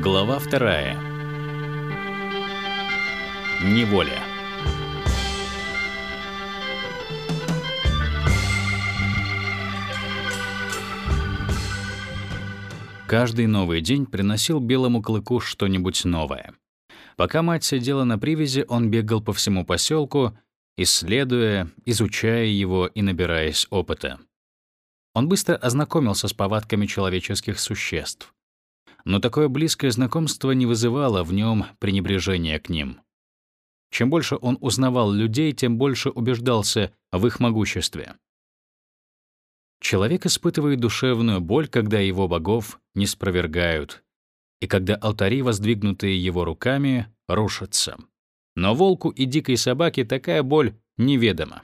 Глава вторая. Неволя. Каждый новый день приносил белому клыку что-нибудь новое. Пока мать сидела на привязи, он бегал по всему поселку, исследуя, изучая его и набираясь опыта. Он быстро ознакомился с повадками человеческих существ. Но такое близкое знакомство не вызывало в нем пренебрежения к ним. Чем больше он узнавал людей, тем больше убеждался в их могуществе. Человек испытывает душевную боль, когда его богов не спровергают, и когда алтари, воздвигнутые его руками, рушатся. Но волку и дикой собаке такая боль неведома.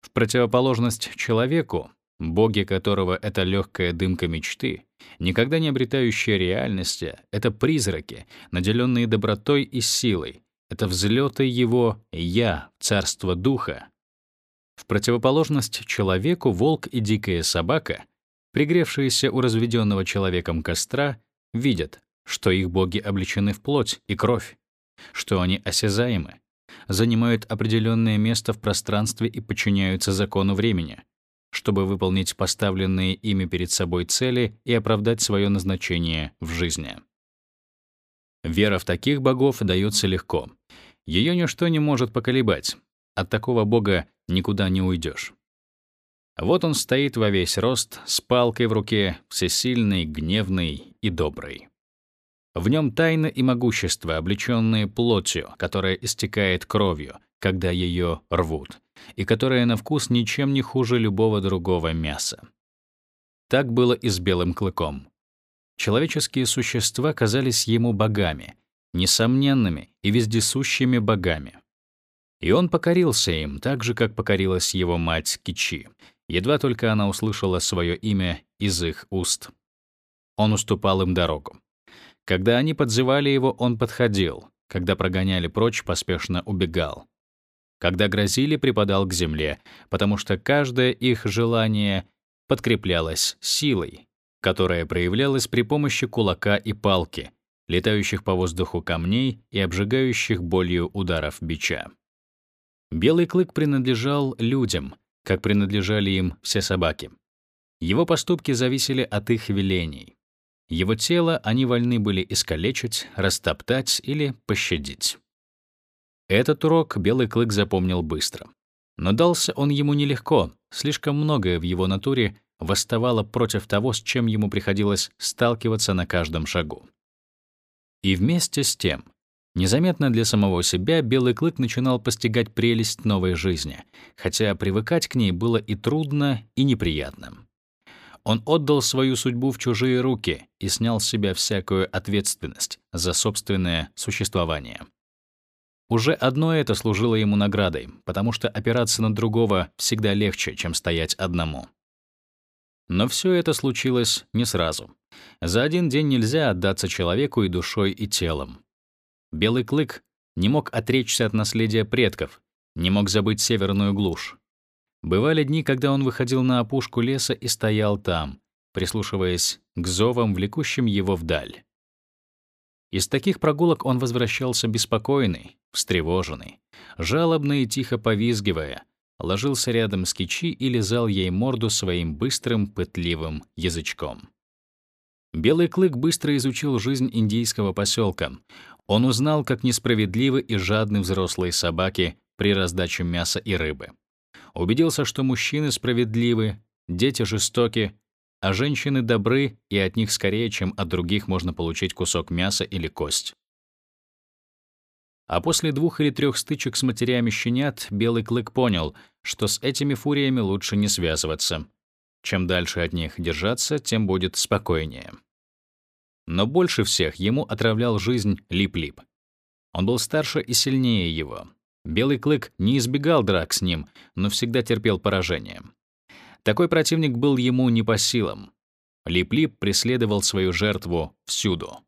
В противоположность человеку, боги которого — это легкая дымка мечты, никогда не обретающие реальности, это призраки, наделенные добротой и силой, это взлеты его «я» царство духа, в противоположность человеку волк и дикая собака, пригревшиеся у разведенного человеком костра, видят, что их боги облечены в плоть и кровь, что они осязаемы, занимают определенное место в пространстве и подчиняются закону времени, чтобы выполнить поставленные ими перед собой цели и оправдать свое назначение в жизни. Вера в таких богов дается легко. Ее ничто не может поколебать. От такого бога никуда не уйдешь. Вот он стоит во весь рост, с палкой в руке, всесильный, гневный и добрый. В нем тайна и могущество, облеченные плотью, которая истекает кровью, когда ее рвут, и которая на вкус ничем не хуже любого другого мяса. Так было и с белым клыком. Человеческие существа казались ему богами, несомненными и вездесущими богами. И он покорился им, так же, как покорилась его мать Кичи, едва только она услышала свое имя из их уст. Он уступал им дорогу. Когда они подзывали его, он подходил, когда прогоняли прочь, поспешно убегал. Когда грозили, припадал к земле, потому что каждое их желание подкреплялось силой, которая проявлялась при помощи кулака и палки, летающих по воздуху камней и обжигающих болью ударов бича. Белый клык принадлежал людям, как принадлежали им все собаки. Его поступки зависели от их велений. Его тело они вольны были искалечить, растоптать или пощадить. Этот урок Белый клык запомнил быстро. Но дался он ему нелегко, слишком многое в его натуре восставало против того, с чем ему приходилось сталкиваться на каждом шагу. И вместе с тем Незаметно для самого себя Белый клык начинал постигать прелесть новой жизни, хотя привыкать к ней было и трудно, и неприятно. Он отдал свою судьбу в чужие руки и снял с себя всякую ответственность за собственное существование. Уже одно это служило ему наградой, потому что опираться на другого всегда легче, чем стоять одному. Но все это случилось не сразу. За один день нельзя отдаться человеку и душой, и телом. Белый клык не мог отречься от наследия предков, не мог забыть северную глушь. Бывали дни, когда он выходил на опушку леса и стоял там, прислушиваясь к зовам, влекущим его вдаль. Из таких прогулок он возвращался беспокойный, встревоженный, жалобно и тихо повизгивая, ложился рядом с кичи и лизал ей морду своим быстрым, пытливым язычком. Белый клык быстро изучил жизнь индийского поселка. Он узнал, как несправедливы и жадны взрослые собаки при раздаче мяса и рыбы. Убедился, что мужчины справедливы, дети жестоки, а женщины добры, и от них скорее, чем от других, можно получить кусок мяса или кость. А после двух или трех стычек с матерями щенят Белый Клык понял, что с этими фуриями лучше не связываться. Чем дальше от них держаться, тем будет спокойнее. Но больше всех ему отравлял жизнь Лип-Лип. Он был старше и сильнее его. Белый клык не избегал драк с ним, но всегда терпел поражение. Такой противник был ему не по силам. Лип-Лип преследовал свою жертву всюду.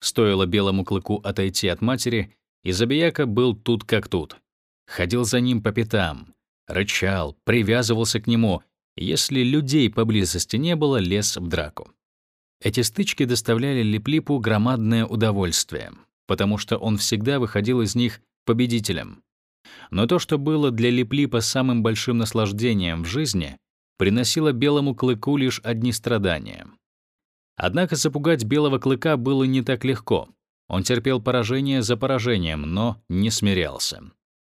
Стоило белому клыку отойти от матери, и забияка был тут как тут. Ходил за ним по пятам, рычал, привязывался к нему, если людей поблизости не было, лез в драку. Эти стычки доставляли Липлипу громадное удовольствие, потому что он всегда выходил из них победителем. Но то, что было для Липлипа самым большим наслаждением в жизни, приносило белому клыку лишь одни страдания. Однако запугать белого клыка было не так легко. Он терпел поражение за поражением, но не смирялся.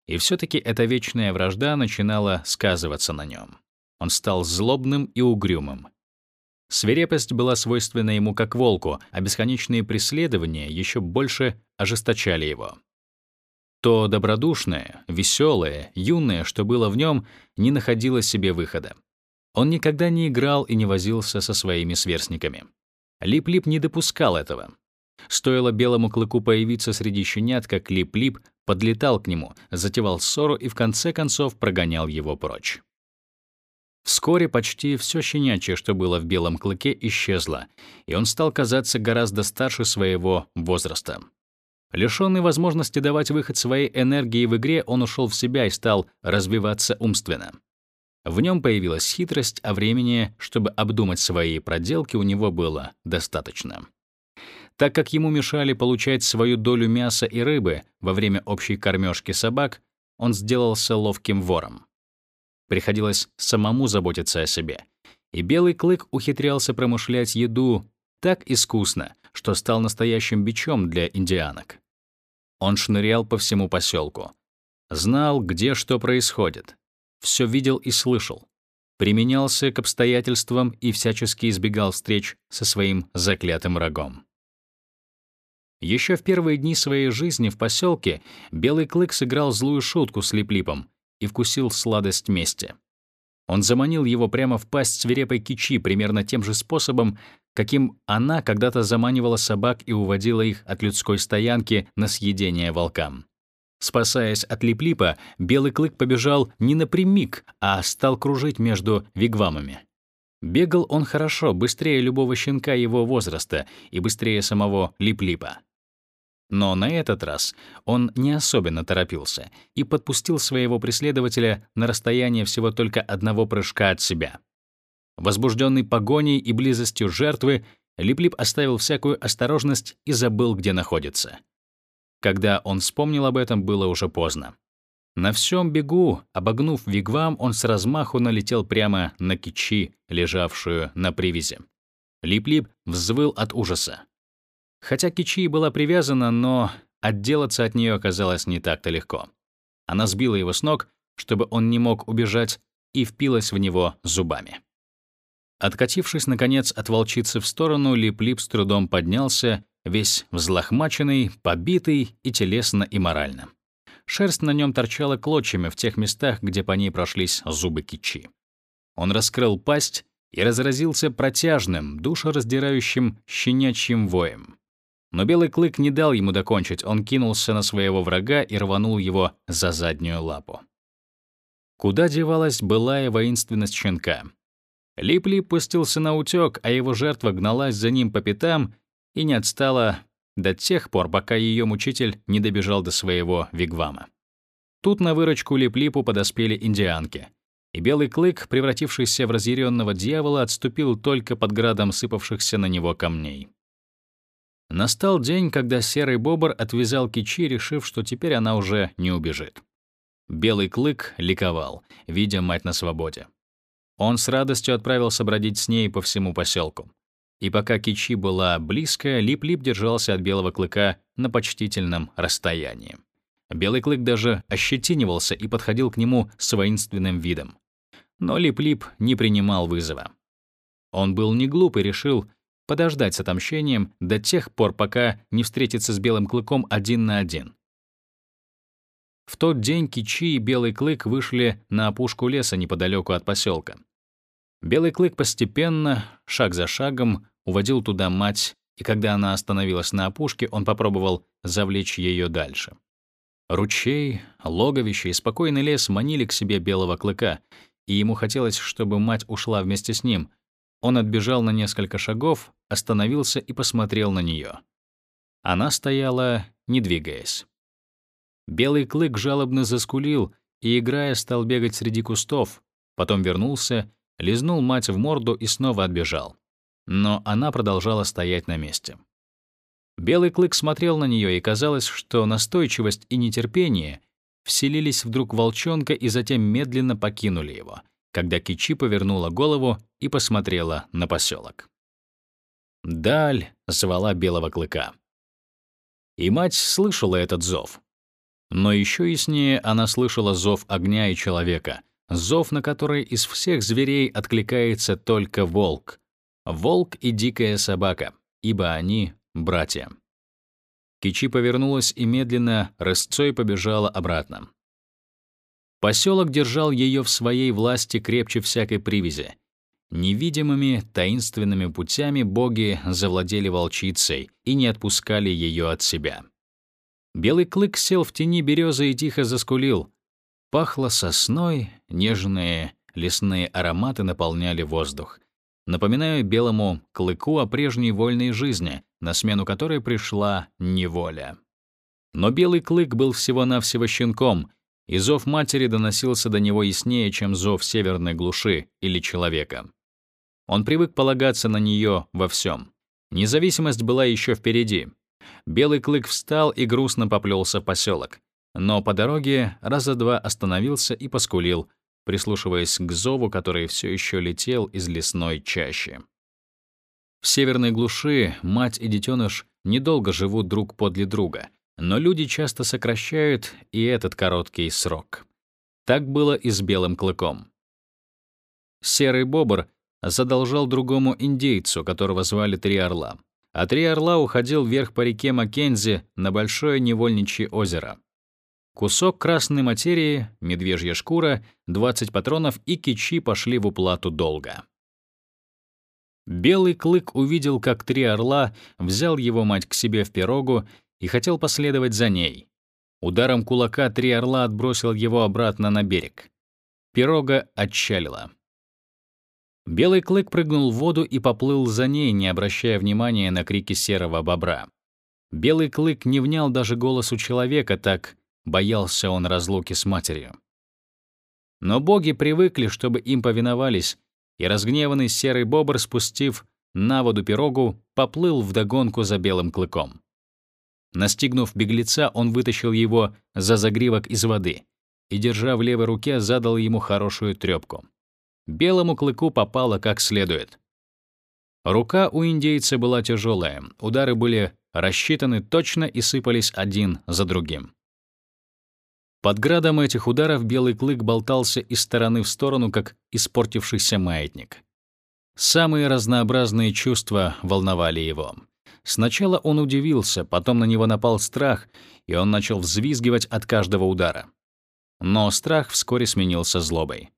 И все-таки эта вечная вражда начинала сказываться на нем. Он стал злобным и угрюмым. Свирепость была свойственна ему как волку, а бесконечные преследования еще больше ожесточали его. То добродушное, веселое, юное, что было в нем, не находило себе выхода. Он никогда не играл и не возился со своими сверстниками. Лип-Лип не допускал этого. Стоило белому клыку появиться среди щенят, как Лип-Лип подлетал к нему, затевал ссору и в конце концов прогонял его прочь. Вскоре почти все щенячье, что было в белом клыке, исчезло, и он стал казаться гораздо старше своего возраста. Лишенный возможности давать выход своей энергии в игре, он ушел в себя и стал развиваться умственно. В нем появилась хитрость, а времени, чтобы обдумать свои проделки, у него было достаточно. Так как ему мешали получать свою долю мяса и рыбы во время общей кормежки собак, он сделался ловким вором. Приходилось самому заботиться о себе. И белый клык ухитрялся промышлять еду так искусно, что стал настоящим бичом для индианок. Он шнырял по всему поселку, знал, где что происходит, все видел и слышал, применялся к обстоятельствам и всячески избегал встреч со своим заклятым врагом. Еще в первые дни своей жизни в поселке Белый Клык сыграл злую шутку с Липлипом и вкусил сладость мести. Он заманил его прямо в пасть свирепой кичи примерно тем же способом, каким она когда-то заманивала собак и уводила их от людской стоянки на съедение волкам. Спасаясь от Липлипа, Белый Клык побежал не напрямик, а стал кружить между вигвамами. Бегал он хорошо, быстрее любого щенка его возраста и быстрее самого Липлипа. Но на этот раз он не особенно торопился и подпустил своего преследователя на расстояние всего только одного прыжка от себя. Возбужденный погоней и близостью жертвы, Липлип оставил всякую осторожность и забыл, где находится. Когда он вспомнил об этом, было уже поздно. На всем бегу, обогнув вигвам, он с размаху налетел прямо на кичи, лежавшую на привязи. Лип-Лип взвыл от ужаса. Хотя Кичи была привязана, но отделаться от нее оказалось не так-то легко. Она сбила его с ног, чтобы он не мог убежать, и впилась в него зубами. Откатившись, наконец, от волчицы в сторону, Лип-Лип с трудом поднялся, весь взлохмаченный, побитый и телесно, и морально. Шерсть на нем торчала клочьями в тех местах, где по ней прошлись зубы кичи. Он раскрыл пасть и разразился протяжным, душераздирающим щенячьим воем. Но Белый Клык не дал ему докончить, он кинулся на своего врага и рванул его за заднюю лапу. Куда девалась былая воинственность щенка? Лип-Лип пустился на утёк, а его жертва гналась за ним по пятам и не отстала до тех пор, пока ее мучитель не добежал до своего вигвама. Тут на выручку Лип-Липу подоспели индианки, и Белый Клык, превратившийся в разъяренного дьявола, отступил только под градом сыпавшихся на него камней. Настал день, когда серый бобр отвязал кичи, решив, что теперь она уже не убежит. Белый клык ликовал, видя мать на свободе. Он с радостью отправился бродить с ней по всему поселку. И пока Кичи была близко, Лип-Лип держался от белого клыка на почтительном расстоянии. Белый клык даже ощетинивался и подходил к нему с воинственным видом. Но Лип-Лип не принимал вызова. Он был не глуп и решил, подождать с отомщением до тех пор, пока не встретится с Белым Клыком один на один. В тот день Кичи и Белый Клык вышли на опушку леса неподалеку от поселка. Белый Клык постепенно, шаг за шагом, уводил туда мать, и когда она остановилась на опушке, он попробовал завлечь ее дальше. Ручей, логовище и спокойный лес манили к себе Белого Клыка, и ему хотелось, чтобы мать ушла вместе с ним, он отбежал на несколько шагов, остановился и посмотрел на нее. Она стояла, не двигаясь. Белый клык жалобно заскулил и, играя, стал бегать среди кустов, потом вернулся, лизнул мать в морду и снова отбежал. но она продолжала стоять на месте. Белый клык смотрел на нее, и казалось, что настойчивость и нетерпение вселились вдруг волчонка и затем медленно покинули его, когда Кичи повернула голову и посмотрела на поселок. Даль звала белого клыка. И мать слышала этот зов. Но еще яснее она слышала зов огня и человека, зов, на который из всех зверей откликается только волк. Волк и дикая собака, ибо они — братья. Кичи повернулась и медленно рысцой побежала обратно. Поселок держал ее в своей власти крепче всякой привязи. Невидимыми, таинственными путями боги завладели волчицей и не отпускали ее от себя. Белый клык сел в тени березы и тихо заскулил. Пахло сосной, нежные лесные ароматы наполняли воздух. Напоминаю белому клыку о прежней вольной жизни, на смену которой пришла неволя. Но белый клык был всего-навсего щенком, и зов матери доносился до него яснее, чем зов северной глуши или человека. Он привык полагаться на нее во всем. Независимость была еще впереди. Белый клык встал и грустно поплелся в поселок. Но по дороге раза два остановился и поскулил, прислушиваясь к зову, который все еще летел из лесной чащи. В северной глуши мать и детеныш недолго живут друг подле друга, но люди часто сокращают и этот короткий срок. Так было и с белым клыком. Серый бобр задолжал другому индейцу, которого звали Три Орла. А Три Орла уходил вверх по реке Маккензи на большое невольничье озеро. Кусок красной материи, медвежья шкура, 20 патронов и кичи пошли в уплату долга. Белый клык увидел, как Три Орла взял его мать к себе в пирогу и хотел последовать за ней. Ударом кулака Три Орла отбросил его обратно на берег. Пирога отчалила. Белый клык прыгнул в воду и поплыл за ней, не обращая внимания на крики серого бобра. Белый клык не внял даже голосу человека, так боялся он разлуки с матерью. Но боги привыкли, чтобы им повиновались, и разгневанный серый бобр, спустив на воду пирогу, поплыл вдогонку за белым клыком. Настигнув беглеца, он вытащил его за загривок из воды и, держа в левой руке, задал ему хорошую трёпку. Белому клыку попало как следует. Рука у индейца была тяжелая, удары были рассчитаны точно и сыпались один за другим. Под градом этих ударов белый клык болтался из стороны в сторону, как испортившийся маятник. Самые разнообразные чувства волновали его. Сначала он удивился, потом на него напал страх, и он начал взвизгивать от каждого удара. Но страх вскоре сменился злобой.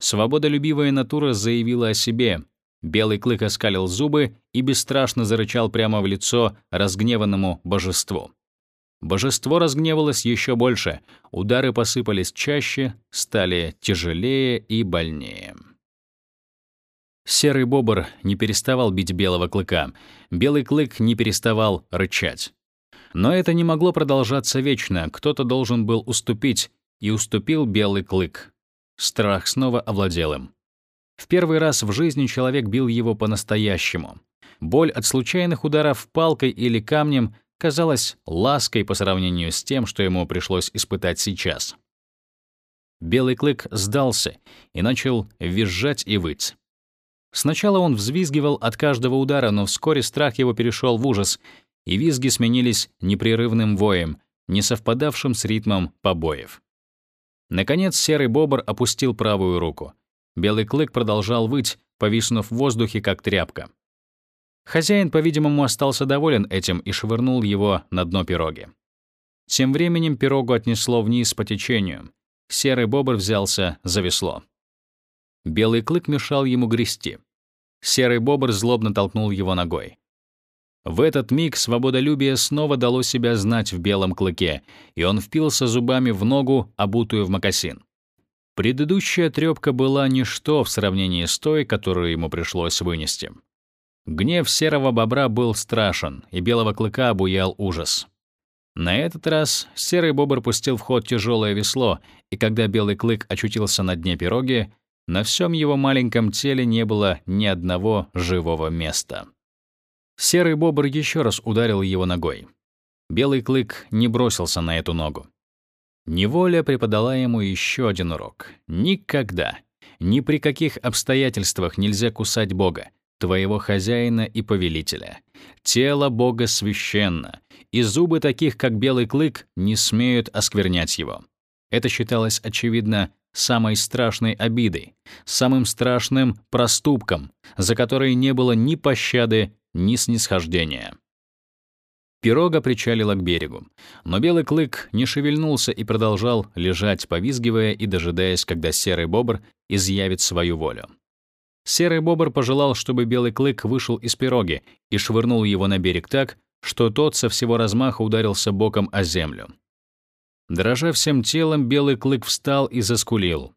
Свободолюбивая натура заявила о себе. Белый клык оскалил зубы и бесстрашно зарычал прямо в лицо разгневанному божеству. Божество разгневалось еще больше, удары посыпались чаще, стали тяжелее и больнее. Серый бобр не переставал бить белого клыка, белый клык не переставал рычать. Но это не могло продолжаться вечно, кто-то должен был уступить, и уступил белый клык. Страх снова овладел им. В первый раз в жизни человек бил его по-настоящему. Боль от случайных ударов палкой или камнем казалась лаской по сравнению с тем, что ему пришлось испытать сейчас. Белый клык сдался и начал визжать и выть. Сначала он взвизгивал от каждого удара, но вскоре страх его перешел в ужас, и визги сменились непрерывным воем, не совпадавшим с ритмом побоев. Наконец серый бобр опустил правую руку. Белый клык продолжал выть, повиснув в воздухе, как тряпка. Хозяин, по-видимому, остался доволен этим и швырнул его на дно пироги. Тем временем пирогу отнесло вниз по течению. Серый бобр взялся за весло. Белый клык мешал ему грести. Серый бобр злобно толкнул его ногой. В этот миг свободолюбие снова дало себя знать в белом клыке, и он впился зубами в ногу, обутую в мокасин. Предыдущая трёпка была ничто в сравнении с той, которую ему пришлось вынести. Гнев серого бобра был страшен, и белого клыка обуял ужас. На этот раз серый бобр пустил в ход тяжелое весло, и когда белый клык очутился на дне пироги, на всем его маленьком теле не было ни одного живого места. Серый бобр еще раз ударил его ногой. Белый клык не бросился на эту ногу. Неволя преподала ему еще один урок. Никогда, ни при каких обстоятельствах нельзя кусать Бога, твоего хозяина и повелителя. Тело Бога священно, и зубы таких, как белый клык, не смеют осквернять его. Это считалось, очевидно, самой страшной обидой, самым страшным проступком, за который не было ни пощады, ни снисхождения. Пирога причалила к берегу, но белый клык не шевельнулся и продолжал лежать, повизгивая и дожидаясь, когда серый бобр изъявит свою волю. Серый бобр пожелал, чтобы белый клык вышел из пироги и швырнул его на берег так, что тот со всего размаха ударился боком о землю. Дрожа всем телом, белый клык встал и заскулил.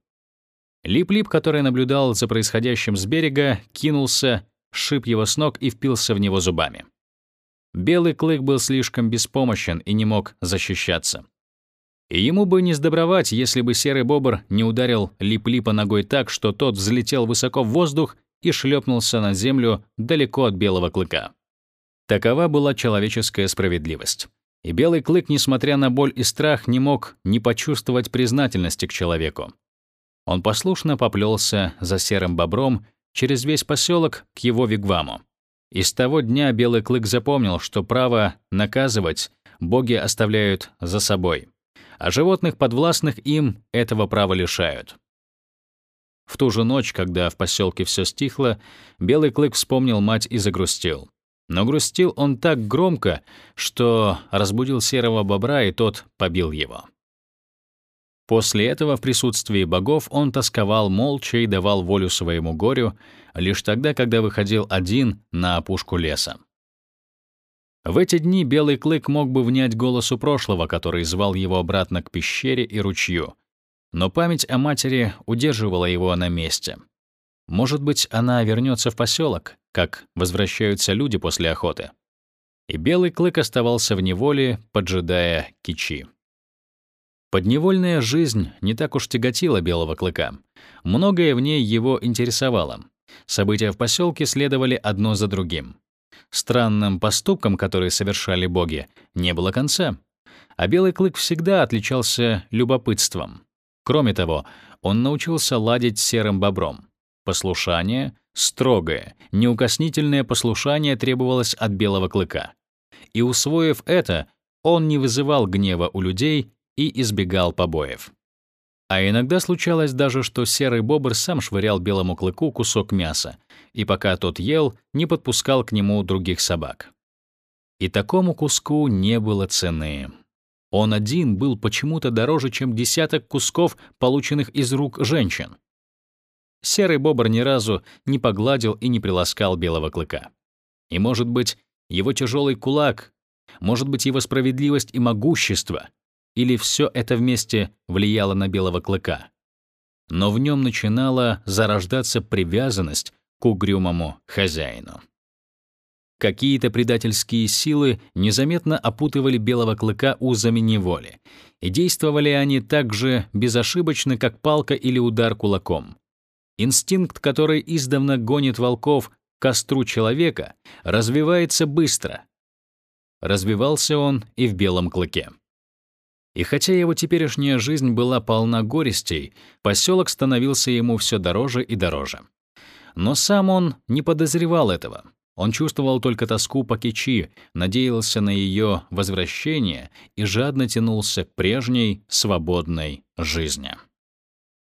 Лип-Лип, который наблюдал за происходящим с берега, кинулся, шип его с ног и впился в него зубами. Белый клык был слишком беспомощен и не мог защищаться. И ему бы не сдобровать, если бы серый бобр не ударил Лип-Липа ногой так, что тот взлетел высоко в воздух и шлепнулся на землю далеко от белого клыка. Такова была человеческая справедливость. И белый клык, несмотря на боль и страх, не мог не почувствовать признательности к человеку. Он послушно поплелся за серым бобром через весь поселок к его вигваму. И с того дня белый клык запомнил, что право наказывать боги оставляют за собой а животных, подвластных им, этого права лишают. В ту же ночь, когда в поселке все стихло, Белый Клык вспомнил мать и загрустил. Но грустил он так громко, что разбудил серого бобра, и тот побил его. После этого в присутствии богов он тосковал молча и давал волю своему горю лишь тогда, когда выходил один на опушку леса. В эти дни Белый Клык мог бы внять голосу прошлого, который звал его обратно к пещере и ручью. Но память о матери удерживала его на месте. Может быть, она вернется в поселок, как возвращаются люди после охоты. И Белый Клык оставался в неволе, поджидая кичи. Подневольная жизнь не так уж тяготила Белого Клыка. Многое в ней его интересовало. События в поселке следовали одно за другим. Странным поступкам, которые совершали боги, не было конца. А Белый Клык всегда отличался любопытством. Кроме того, он научился ладить серым бобром. Послушание, строгое, неукоснительное послушание требовалось от Белого Клыка. И усвоив это, он не вызывал гнева у людей и избегал побоев. А иногда случалось даже, что серый бобр сам швырял белому клыку кусок мяса, и пока тот ел, не подпускал к нему других собак. И такому куску не было цены. Он один был почему-то дороже, чем десяток кусков, полученных из рук женщин. Серый бобр ни разу не погладил и не приласкал белого клыка. И, может быть, его тяжелый кулак, может быть, его справедливость и могущество или все это вместе влияло на белого клыка. Но в нем начинала зарождаться привязанность к угрюмому хозяину. Какие-то предательские силы незаметно опутывали белого клыка узами неволи, и действовали они так же безошибочно, как палка или удар кулаком. Инстинкт, который издавна гонит волков к костру человека, развивается быстро. Развивался он и в белом клыке. И хотя его теперешняя жизнь была полна горестей, поселок становился ему все дороже и дороже. Но сам он не подозревал этого. Он чувствовал только тоску по Кичи, надеялся на ее возвращение и жадно тянулся к прежней свободной жизни.